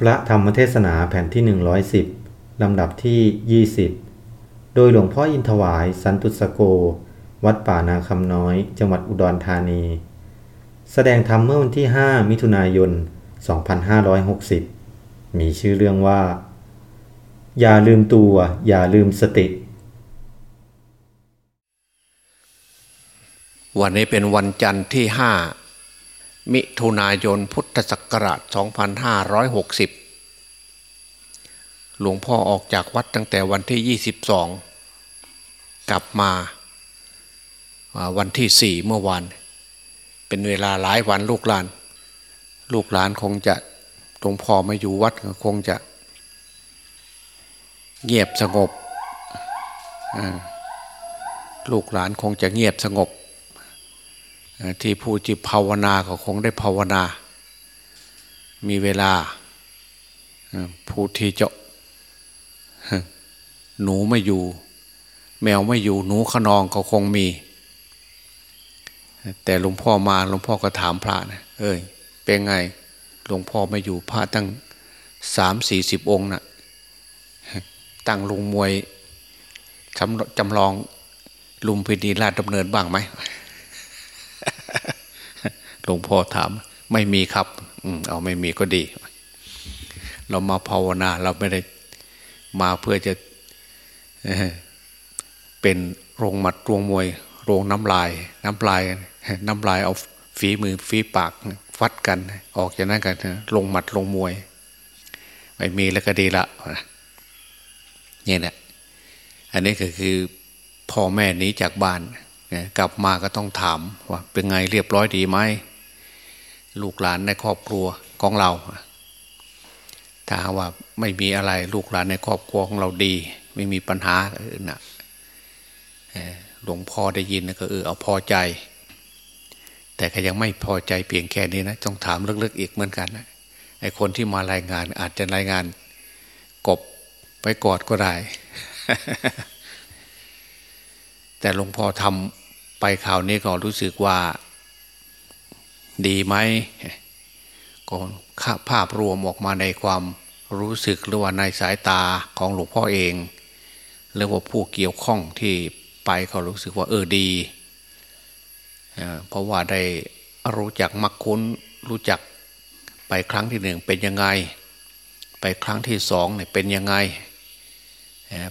พระธรรมเทศนาแผ่นที่ 110 ลำดับที่ 20 โดยหลวงพ่ออินทวายสันตุสโก วัดป่านาคำน้อย จังหวัดอุดรธานี แสดงธรรมเมื่อวันที่ 5 มิถุนายน 2560 มีชื่อเรื่องว่า อย่าลืมตัว อย่าลืมสติ วันนี้เป็นวันจันทร์ที่ห้า มิถุนายนพุทธศักราช 2560 หลวงพ่อออกจากวัดตั้งแต่วันที่ 22 กลับมาวันที่ 4 เมื่อวาน เป็นเวลาหลายวันลูกหลาน ลูกหลานคงจะหลวงพ่อมาอยู่วัดคงจะ เงียบสงบลูกหลานคงจะเงียบสงบ ที่ผู้จิตภาวนาก็คงได้ภาวนา มีเวลา ผู้ที่จะหนูไม่อยู่ แมวไม่อยู่ หนูขนองก็คงมี แต่หลวงพ่อมาหลวงพ่อก็ถามพระนะเอ้ยเป็นไงหลวงพ่อไม่อยู่พระตั้งสามสี่สิบองค์นะ่ะตั้งลุงมวยจำลองลุมพินีราชดำเนินบ้างไหม ลวงพ่อถาม ไม่มีครับ อืมเอาไม่มีก็ดี เรามาภาวนา เราไม่ได้มาเพื่อจะเป็นโรงหมัดโรงมวย โรงน้ำลาย น้ำลาย น้ำลายเอาฝีมือฝีปากฟัดกัน ออกจากนั้นกันลงหมัดลงมวย ไม่มีแล้วก็ดีละนี่แหละอันนี้ก็คือพ่อแม่นี้จากบ้านกลับมาก็ต้องถามว่าเป็นไงเรียบร้อยดีไหม ลูกหลานในครอบครัวของเรา ถ้าว่าไม่มีอะไรลูกหลานในครอบครัวของเราดี ไม่มีปัญหาอื่นนะหลวงพ่อได้ยินก็เออเอาพอใจ แต่ก็ยังไม่พอใจเพียงแค่นี้นะต้องถามลึกๆอีกเหมือนกันนะไอ้คนที่มารายงานอาจจะรายงาน กบไปกอดก็ได้แต่หลวงพ่อทำไปข่าวนี้ก็รู้สึกว่า ดีไหมก็ภาพรวมออกมาในความรู้สึกหรือว่าในสายตาของหลวงพ่อเองหรือว่าผู้เกี่ยวข้องที่ไปเขารู้สึกว่าเออดีเพราะว่าได้รู้จักมักคุ้นรู้จักไปครั้งที่หนึ่งเป็นยังไง ไปครั้งที่สองเนี่ยเป็นยังไง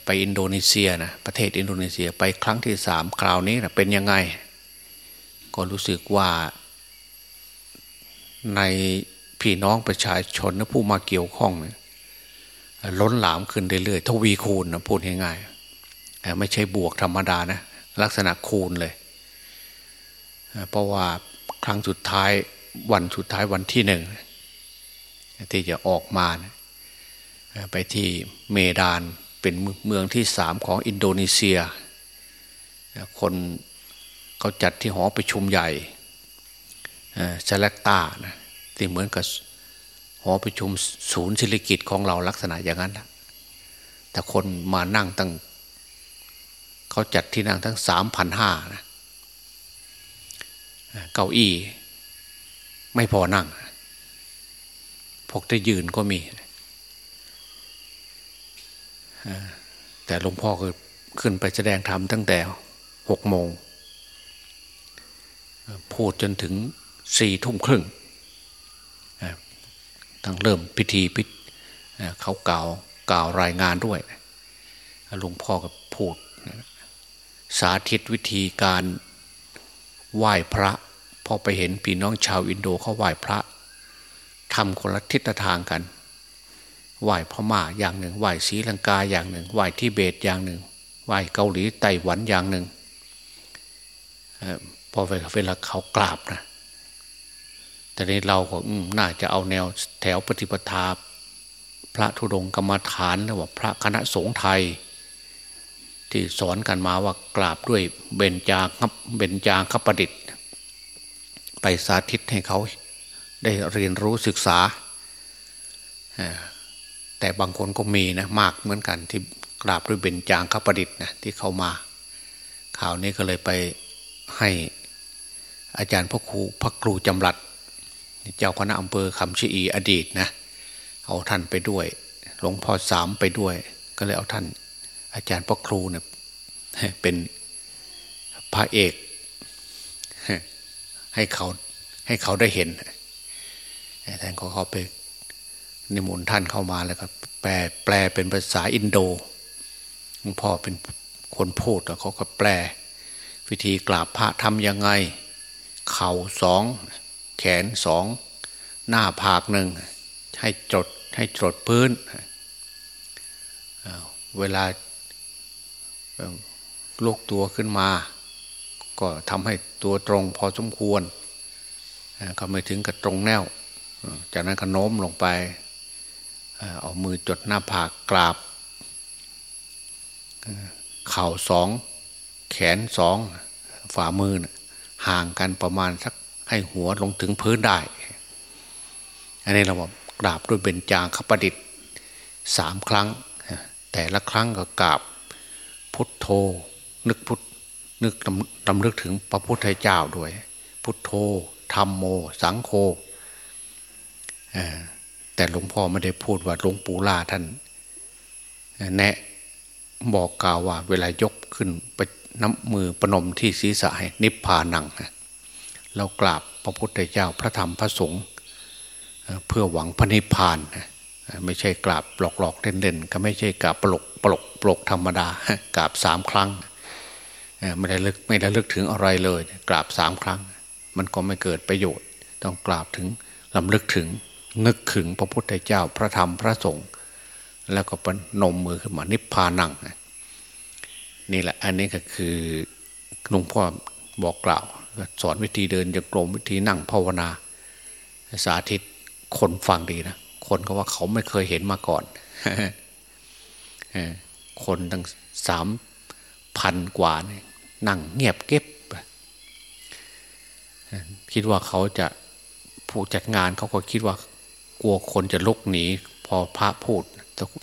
ไปอินโดนีเซียนะประเทศอินโดนีเซียไปครั้งที่สามคราวนี้นะเป็นยังไง ก็รู้สึกว่า ในพี่น้องประชาชนและผู้มาเกี่ยวข้องเนี่ยล้นหลามขึ้นเรื่อยๆทวีคูณนะพูดง่ายๆไม่ใช่บวกธรรมดานะลักษณะคูณเลย เพราะว่าครั้งสุดท้ายวันสุดท้ายวันที่หนึ่งที่จะออกมานะไปที่เมดานเป็นเมืองที่สามของอินโดนีเซีย คนเขาจัดที่หอประชุมใหญ่ เซเลกตานะที่เหมือนกับหอประชุมศูนย์ศิริกิจของเราลักษณะอย่างนั้นแต่คนมานั่งตั้งเขาจัดที่นั่งทั้งสามพันห้านะเก้าอี้ไม่พอนั่ง พวกที่ยืนก็มี แต่หลวงพ่อคือขึ้นไปแสดงธรรมตั้งแต่หกโมง พูดจนถึง สี่ทุ่มครึ่งทั้งเริ่มพิธีพิเขากล่าวกล่าวรายงานด้วยหลวงพ่อก็พูด สาธิตวิธีการไหว้พระพอไปเห็นพี่น้องชาวอินโดเขาไหว้พระทำคนละทิศทางกัน ไหว้พม่าอย่างหนึ่ง ไหว้ศรีลังกาอย่างหนึ่ง ไหว้ทิเบตอย่างหนึ่ง ไหว้เกาหลีไต้หวันอย่างหนึ่งพอเวลาเขากราบนะ แต่ในเราก็น่าจะเอาแนวแถวปฏิปทา พระธุดงกรรมฐานหรือว่าพระคณะสงฆ์ไทย ที่สอนกันมาว่ากราบด้วยเบญจาครับเบญจางคประดิษฐ์ ไปสาธิตให้เขาได้เรียนรู้ศึกษา แต่บางคนก็มีนะมากเหมือนกันที่กราบด้วยเบญจางคประดิษฐ์นะที่เขามาข่าวนี้ก็เลยไปให้อาจารย์พระครูพระครูจำรัด เจ้าคณะอำเภอคำชีอีอดีตนะเอาท่านไปด้วย หลวงพ่อสามไปด้วย ก็เลยเอาท่าน อาจารย์พ่อครูเนี่ยเป็นพระเอก ให้เขาให้เขาได้เห็นท่านก็เขาไปนิมนต์ท่านเข้ามาแล้วก็แปลแปลเป็นภาษาอินโดหลวงพ่อเป็นคนพูดแล้วเขาก็แปล วิธีกราบพระทำยังไง เข่าสอง แขนสองหน้าผากหนึ่งให้จดให้จดพื้น เวลาลุกตัวขึ้นมา ก็ทำให้ตัวตรงพอสมควร ก็ไม่ถึงกับตรงแนว จากนั้นก็โน้มลงไป เอามือจดหน้าผากกราบ เข่าสอง แขนสอง ฝ่ามือห่างกันประมาณสัก ให้หัวลงถึงพื้นได้ อันนี้เราบอกกราบด้วยเบญจางคประดิษฐ์สามครั้ง แต่ละครั้งก็กราบพุทโธนึกพุทนึกลำลึกถึงพระพุทธเจ้าด้วย พุทโธธรรมโม สังโฆแต่หลวงพ่อไม่ได้พูดว่าหลวงปู่ล่าท่าน แนะบอกกล่าวว่าเวลายกขึ้นไปน้ำมือประนมที่ศีรษะให้นิพพานัง เรากราบพระพุทธเจ้าพระธรรมพระสงฆ์เพื่อหวังพระนิพพานไม่ใช่กราบหลอกๆเล่นๆก็ไม่ใช่กราบปลกปลกปลกธรรมดากราบสามครั้งไม่ได้ลึกไม่ได้ลึกถึงอะไรเลย กราบสามครั้ง มันก็ไม่เกิดประโยชน์ ต้องกราบถึงลำลึกถึงนึกถึงพระพุทธเจ้าพระธรรมพระสงฆ์แล้วก็ปนมมือขึ้นมานิพพานังนี่แหละอันนี้ก็คือหลวงพ่อบอกกล่าว สอนวิธีเดินจงกรมวิธีนั่งภาวนา สาธิตคนฟังดีนะ คนก็ว่าเขาไม่เคยเห็นมาก่อนคนตั้งสามพันกว่านี่นั่งเงียบเก็บ คิดว่าเขาจะผู้จัดงานเขาก็คิดว่ากลัวคนจะลุกหนีพอพระพูด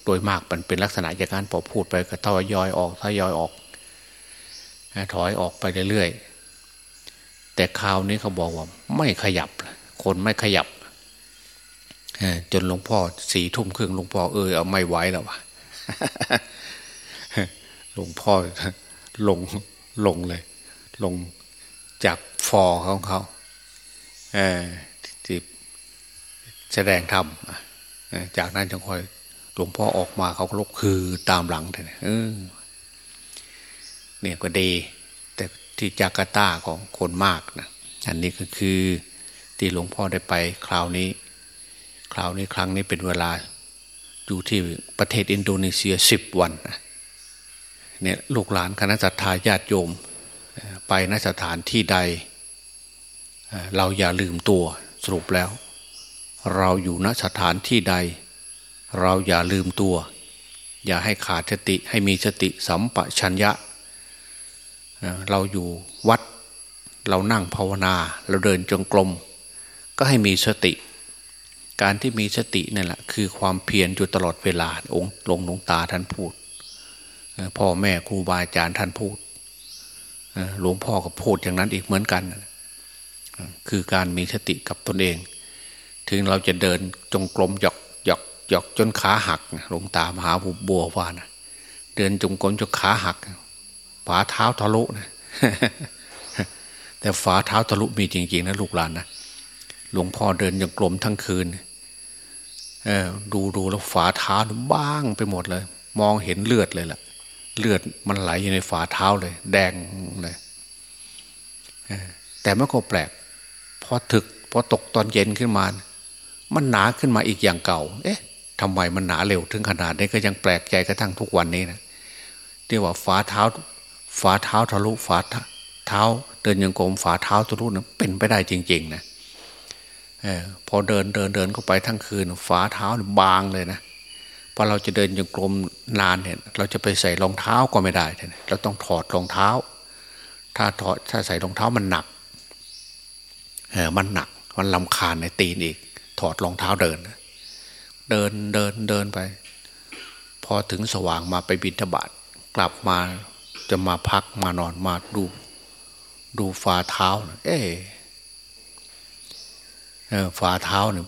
โดยมากมันเป็นลักษณะอย่างนั้นพอพูดไปก็ทยอยออกทยอยออกถอยออกไปเรื่อยๆ แต่คราวนี้เขาบอกว่า ไม่ขยับ คนไม่ขยับจนหลวงพ่อสี่ทุ่มครึ่งหลวงพ่อเออเอาไม่ไหวแล้ววะหลวงพ่อลงลงเลย ลงจากฟอของเขาที่แสดงธรรมจากนั้นจึงค่อยหลวงพ่อออกมาเขากลุกคือตามหลังเลยเออเนี่ยก็ดี ที่จาการ์ตาของคนมากนะอันนี้ก็คือที่หลวงพ่อได้ไปคราวนี้ คราวนี้ครั้งนี้เป็นเวลา อยู่ที่ประเทศอินโดนีเซียสิบวันเนี่ยลูกหลานคณะสัตยาญาติโยม ไปนสถานที่ใด เราอย่าลืมตัวสรุปแล้ว เราอยู่ณสถานที่ใด เราอย่าลืมตัว อย่าให้ขาดสติให้มีสติสัมปชัญญะ เราอยู่วัดเรานั่งภาวนา เราเดินจงกรมก็ให้มีสติ การที่มีสตินั่แหละคือความเพียรอยู่ตลอดเวลาองค์หลวงหลวงตาท่านพูดพ่อแม่ครูบาอาจารย์ท่านพูดหลวงพ่อก็พูดอย่างนั้นอีกเหมือนกัน คือการมีสติกับตนเอง ถึงเราจะเดินจงกรมหยอกหยอกจนขาหักหลวงตามหาบุบัวว่านะเดินจงกรมจนขาหัก ฝ่าเท้าทะลุนะแต่ฝ่าเท้าทะลุมีจริงๆนะลูกหลานนะหลวงพ่อเดินจงกรมทั้งคืนเออดูดูแล้วฝ่าเท้าบ้างไปหมดเลย มองเห็นเลือดเลยล่ะ เลือดมันไหลอยู่ในฝ่าเท้าเลย แดงเลยแต่ไม่ก็แปลกพอถึกพอตกตอนเย็นขึ้นมา มันหนาขึ้นมาอีกอย่างเก่า เอ๊ะทำไมมันหนาเร็วถึงขนาดนี้ก็ยังแปลกใจกระทั่งทุกวันนี้นะที่ว่าฝ่าเท้า ฝ่าเท้าทะลุฝ่าเท้า เดินยังกรมฝ่าเท้าทะลุนะเป็นไปได้จริง ๆ นะอพอเดินเดินเดินเข้าไปทั้งคืนฝ่าเท้าบางเลยนะพอเราจะเดินยังกรมนานเนี่ย เราจะไปใส่รองเท้าก็ไม่ได้เราต้องถอดรองเท้า ถ้าถอดถ้าใส่รองเท้ามันหนักเออมันหนัก มันลำคาญในตีนอีก ถอดรองเท้าเดิน เดินเดินเดินไป พอถึงสว่างมาไปบิณฑบาตกลับมา จะมาพักมานอนมาดู ดูฝ่าเท้า เอ๊ฝ่าเท้าเนี่ย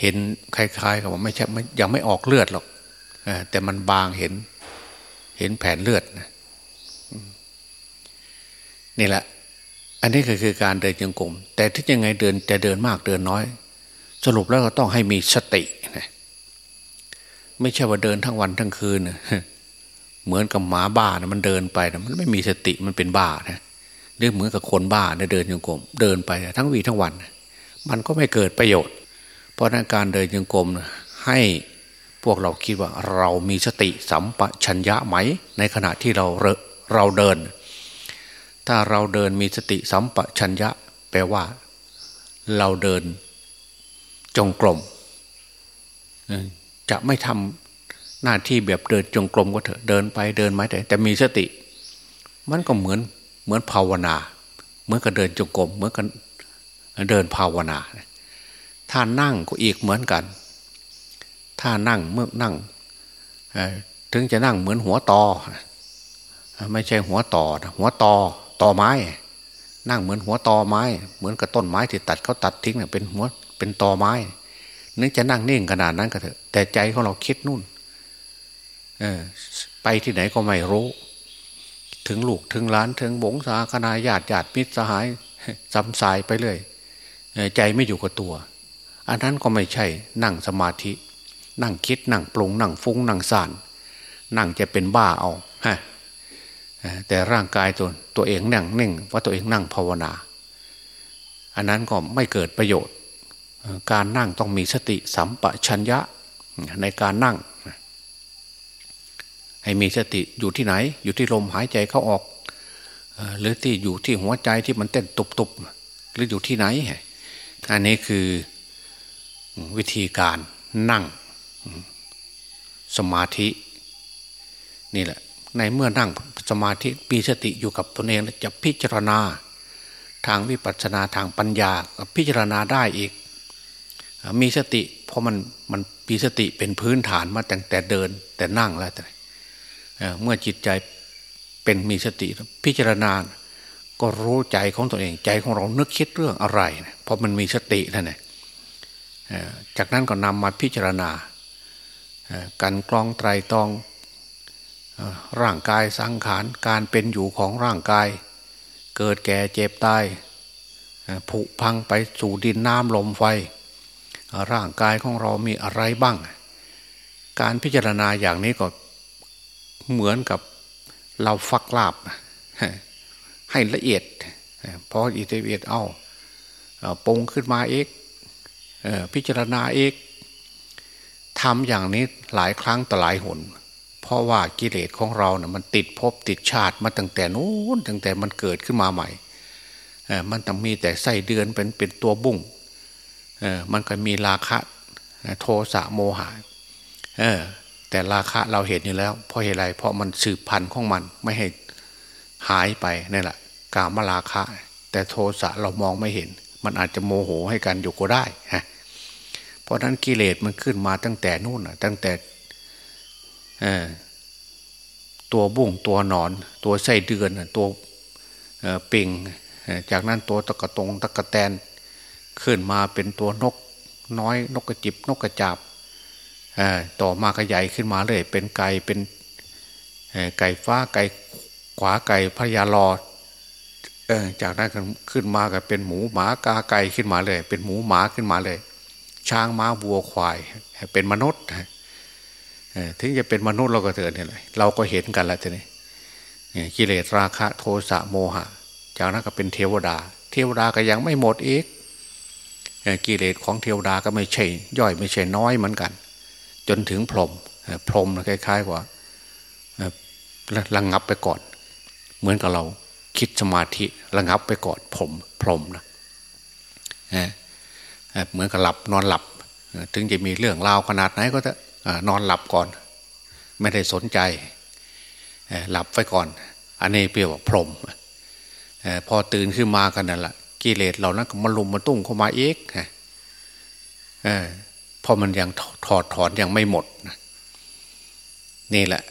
เห็นคล้ายๆกับว่าไม่ใช่ยังไม่ออกเลือดหรอกแต่มันบางเห็น เห็นแผนเลือดนะนี่แหละ อันนี้ก็คือการเดินจงกรมแต่ที่ยังไงเดินจะเดินมากเดินน้อย สรุปแล้วก็ต้องให้มีสตินะไม่ใช่ว่าเดินทั้งวันทั้งคืน เหมือนกับหมาบ้านะมันเดินไปนะมันไม่มีสติมันเป็นบ้านะหรือเหมือนกับคนบ้านะเดินจงกรมเดินไปทั้งวีทั้งวันมันก็ไม่เกิดประโยชน์ เพราะนั้นการเดินจงกรมให้พวกเราคิดว่าเรามีสติสัมปชัญญะไหม ในขณะที่เราเราเดิน ถ้าเราเดินมีสติสัมปชัญญะ แปลว่า เราเดินจงกรมจะไม่ทำ หน้าที่แบบเดินจงกรมก็เถอะเดินไปเดินมาแต่แต่มีสติ มันก็เหมือนเหมือนภาวนา เหมือนกับเดินจงกรมเหมือนกับเดินภาวนาถ้านั่งก็อีกเหมือนกัน ถ้านั่งเมื่อนั่งถึงจะนั่งเหมือนหัวตอ ไม่ใช่หัวต่อหัวตอตอไม้ นั่งเหมือนหัวตอไม้ เหมือนกับต้นไม้ที่ตัดเขาตัดทิ้งเนี่ยเป็นหัวเป็นตอไม้ นึกจะนั่งนิ่งขนาดนั้นก็เถอะแต่ใจของเราคิดนู่น ไปที่ไหนก็ไม่รู้ ถึงลูกถึงล้านถึงบงสาคณาญาติญาติมิตรสหายซ้ำสายไปเลยใจไม่อยู่กับตัว อันนั้นก็ไม่ใช่นั่งสมาธิ นั่งคิดนั่งปรุงนั่งฟุ้งนั่งสานนั่งจะเป็นบ้าเอาฮะแต่ร่างกายตัวตัวเองนั่งนิ่งว่าตัวเองนั่งภาวนา อันนั้นก็ไม่เกิดประโยชน์ การนั่งต้องมีสติสัมปชัญญะในการนั่ง ให้มีสติอยู่ที่ไหน อยู่ที่ลมหายใจเข้าออก หรือที่อยู่ที่หัวใจที่มันเต้นตุบๆ หรืออยู่ที่ไหน อันนี้คือวิธีการนั่งสมาธินี่แหละ ในเมื่อนั่งสมาธิมีสติอยู่กับตนเองจะพิจารณาทางวิปัสสนาทางปัญญาพิจารณาได้อีก มีสติเพราะมันมันมีสติเป็นพื้นฐานมาตั้งแต่เดินแต่นั่งแล้วแต่ เมื่อจิตใจเป็นมีสติพิจารณา ก็รู้ใจของตัวเองใจของเรานึกคิดเรื่องอะไรเพราะมันมีสตินั่นแหละจากนั้นก็นำมาพิจารณาการกรองไตรตองร่างกายสังขารการเป็นอยู่ของร่างกาย เกิดแก่เจ็บตายผุพังไปสู่ดินน้ำลมไฟ ร่างกายของเรามีอะไรบ้าง การพิจารณาอย่างนี้ก็ เหมือนกับเราฟักลาบให้ละเอียดพออิตเอียดเอาปงขึ้นมาเอกพิจารณาเอกทำอย่างนี้หลายครั้งต่อหลายหน เพราะว่ากิเลสของเราเนะ่ยมันติดภพติดชาติมาตั้งแต่นู้นตั้งแต่มันเกิดขึ้นมาใหม่มันต้องมีแต่ไส้เดือนเป็นเป็นตัวบุ้งมันก็มีราคะโทสะโมหะ แต่ราคะเราเห็นอยู่แล้ว เพราะเหตุไรเพราะมันสืบพันธุ์ของมันไม่ให้หายไปนี่แหละกามราคะ แต่โทสะเรามองไม่เห็น มันอาจจะโมโหให้กันอยู่ก็ได้ฮะเพราะนั้นกิเลสมันขึ้นมาตั้งแต่นู่นตั้งแต่ตัวบุ้งตัวหนอน ตัวไส้เดือนตัวปิงจากนั้นตัวตะกะตงตะกะแตนขึ้นมาเป็นตัวนกน้อยนกกระจิบนกกระจาบ ต่อมาขยายขึ้นมาเลยเป็นไก่เป็นไก่ฟ้าไก่ขวาไก่พญาลอดจากนั้นขึ้นมาก็เป็นหมูหมากาไก่ขึ้นมาเลย เป็นหมูหมาขึ้นมาเลย ช้างม้าวัวควาย เป็นมนุษย์ถึงจะเป็นมนุษย์เราก็เถอะเนี่ยเลยเราก็เห็นกันแล้วทีนี้กิเลสราคะโทสะโมหะ จากนั้นก็เป็นเทวดา เทวดาก็ยังไม่หมดอีกกิเลสของเทวดาก็ไม่ใช่ ย่อยไม่ใช่น้อยเหมือนกัน จนถึงพรมพรมคล้ายๆว่าระงับไปก่อน เหมือนกับเราคิดสมาธิระงับไปก่อนพรมพรมนะเหมือนกับหลับนอนหลับ ถึงจะมีเรื่องราวขนาดไหนก็จะนอนหลับก่อน ไม่ได้สนใจหลับไปก่อน อันนี้เปรียกว่าพรมพอตื่นขึ้นมากันนั่นแหละกิเลสเหล่านั้นก็มาลุมมาตุ้งเข้ามาเอก เออพอมันยังถอดถอนยังไม่หมดนี่แหละ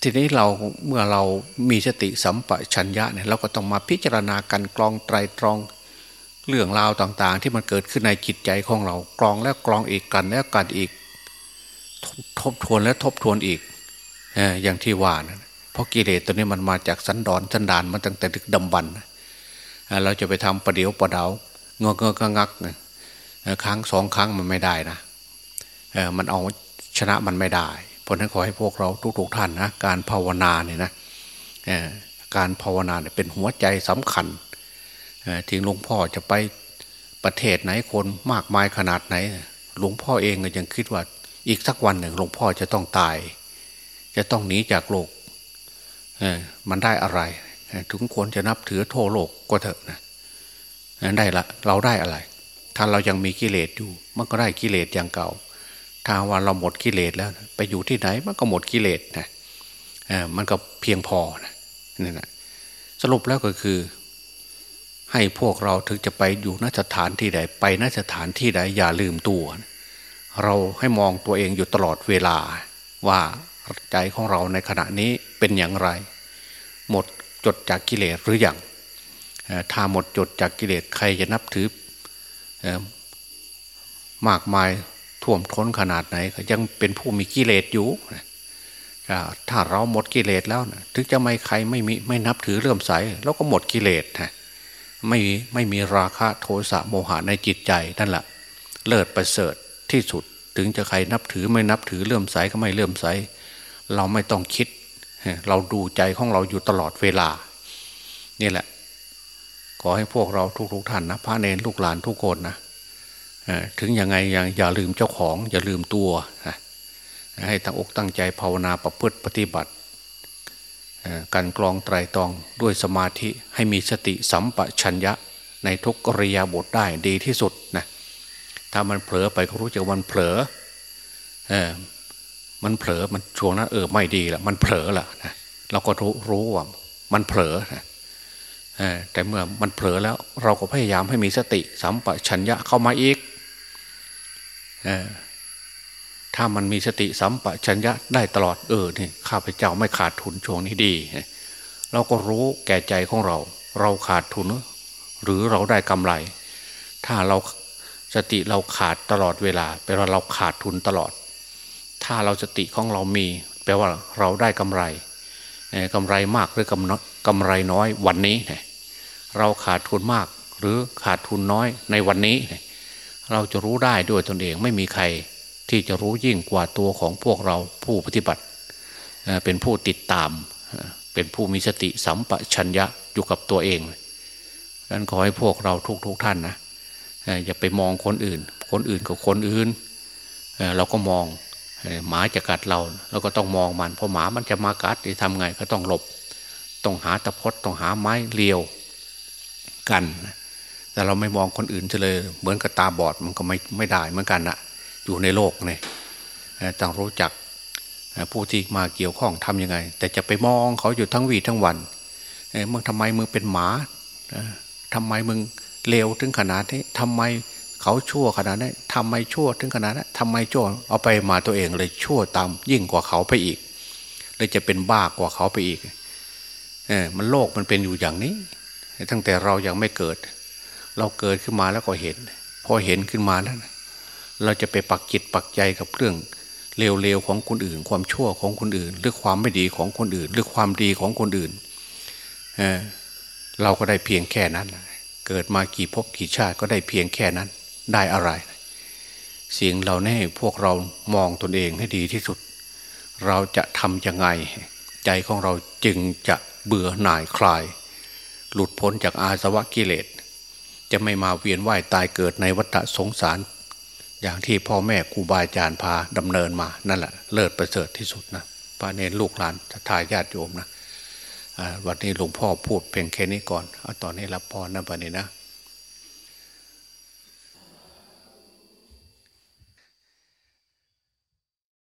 ทีนี้เราเมื่อเรามีสติสัมปชัญญะเนี่ยเราก็ต้องมาพิจารณาการกรองไตรตรองเรื่องราวต่างๆ ที่มันเกิดขึ้นในจิตใจของเรากรองแล้วกรองอีกกันแล้วกันอีก ทบทวนแล้วทบทวนอีกอย่างที่ว่านะเพราะกิเลสตัวนี้มันมาจากสันดอนสันดานมาตั้งแต่ดึกดำบรรเราจะไปทำประเดี๋ยวประเดาเงอเงกงัก ครั้งสองครั้งมันไม่ได้นะมันเอาชนะมันไม่ได้เพราะนั้นขอให้พวกเราทุกๆท่านนะการภาวนาเนี่ยนะการภาวนาเนี่ยเป็นหัวใจสำคัญที่หลวงพ่อจะไปประเทศไหนคนมากมายขนาดไหน หลวงพ่อเองก็ยังคิดว่าอีกสักวันหนึ่งหลวงพ่อจะต้องตาย จะต้องหนีจากโลกมันได้อะไรถึงควรจะนับถือโทโลกก็เถอะนะได้ละเราได้อะไร ถ้าเรายังมีกิเลสอยู่ มันก็ได้กิเลสอย่างเก่า ถ้าวันเราหมดกิเลสแล้ว ไปอยู่ที่ไหนมันก็หมดกิเลสนะมันก็เพียงพอนะนี่นะสรุปแล้วก็คือ ให้พวกเราถึงจะไปอยู่นสถานที่ใด ไปนสถานที่ใดอย่าลืมตัว เราให้มองตัวเองอยู่ตลอดเวลา ว่าใจของเราในขณะนี้เป็นอย่างไร หมดจดจากกิเลสหรืออยังถ้าหมดจดจากกิเลสใครจะนับถือ มากมายท่วมท้นขนาดไหน ก็ยังเป็นผู้มีกิเลสอยู่ถ้าเราหมดกิเลสแล้วถึงจะไม่ใครไม่มีไม่นับถือเรื่มใสแล้วก็หมดกิเลสฮะไม่ไม่มีราคะโทสะโมหะในจิตใจนั่นแหละเลิศประเสริฐที่สุดถึงจะใครนับถือไม่นับถือเลื่อมใสก็ไม่เลื่อมใส เราไม่ต้องคิด เราดูใจของเราอยู่ตลอดเวลา นี่แหละ ขอให้พวกเราทุกๆท่านนะพระเนรลูกหลานทุกคนนะถึงยังไงยังอย่าลืมเจ้าของอย่าลืมตัวนะให้ตั้งอกตั้งใจภาวนาประพฤติปฏิบัติการกรองไตรตองด้วยสมาธิให้มีสติสัมปชัญญะในทุกกริยาบทได้ดีที่สุดนะถ้ามันเผลอไปก็รู้จักมันเผลอเออมันเผลอมันช่วงนั้นเออไม่ดีละมันเผลอละนะเราก็รู้รู้ว่ามันเผลอนะ แต่เมื่อมันเผลอแล้วเราก็พยายามให้มีสติสัมปชัญญะเข้ามาอีกถ้ามันมีสติสัมปชัญญะได้ตลอดเออนี่ข้าพเจ้าไม่ขาดทุนช่วงนี้ดี เราก็รู้แก่ใจของเรา เราขาดทุน หรือเราได้กำไร ถ้าเราสติเราขาดตลอดเวลาแปลว่าเราขาดทุนตลอด ถ้าเราสติของเรามี แปลว่าเราได้กำไรกำไรมากหรือกำ กำไรน้อยวันนี้ เราขาดทุนมาก หรือขาดทุนน้อยในวันนี้ เราจะรู้ได้ด้วยตนเองไม่มีใครที่จะรู้ยิ่งกว่าตัวของพวกเราผู้ปฏิบัติ เป็นผู้ติดตาม เป็นผู้มีสติสัมปชัญญะอยู่กับตัวเองดังนั้นขอให้พวกเราทุกๆทท่านนะอย่าไปมองคนอื่น คนอื่นกับคนอื่น เราก็มองหมาจะกัดเราเราก็ต้องมองมันเพราะหมามันจะมากัดจะทำไงก็ต้องหลบ ต้องหาตะพดต้องหาไม้เลียวกัน แต่เราไม่มองคนอื่นเลย เหมือนกับตาบอดมันก็ไม่ไม่ได้เหมือนกันนะอยู่ในโลกเนี่ยต้องรู้จักผู้ที่มาเกี่ยวข้องทำยังไง แต่จะไปมองเขาอยู่ทั้งวีทั้งวันมึงทำไมมึงเป็นหมาทำไมมึงเลวถึงขนาดนี้ทำไมเขาชั่วขนาดนี้ทำไมชั่วถึงขนาดนั้ทำไมชั่วเอาไปมาตัวเองเลยชั่วตามยิ่งกว่าเขาไปอีกเลยจะเป็นบ้ากว่าเขาไปอีก เออมันโลกมันเป็นอยู่อย่างนี้ ตั้งแต่เรายังไม่เกิด เราเกิดขึ้นมาแล้วก็เห็น พอเห็นขึ้นมาแล้วเราจะไปปักจิตปักใจกับเรื่องเลวๆของคนอื่น ความชั่วของคนอื่น หรือความไม่ดีของคนอื่น หรือความดีของคนอื่นเเราก็ได้เพียงแค่นั้น เกิดมากี่ภพกี่ชาติก็ได้เพียงแค่นั้น ได้อะไรสิ่งเราแน่พวกเรามองตนเองให้ดีที่สุด เราจะทำยังไง ใจของเราจึงจะ เบื่อหน่ายคลาย หลุดพ้นจากอาสวะกิเลส จะไม่มาเวียนว่ายตายเกิดในวัฏสงสาร อย่างที่พ่อแม่ครูบาอาจารย์พาดำเนินมานั่นแหละเลิศประเสริฐที่สุดนะพระเนรลูกหลานทายญาติโยมนะวันนี้หลวงพ่อพูดเพียงแค่นี้ก่อนเอาตอนนี้รับพรนะวันนี้นะ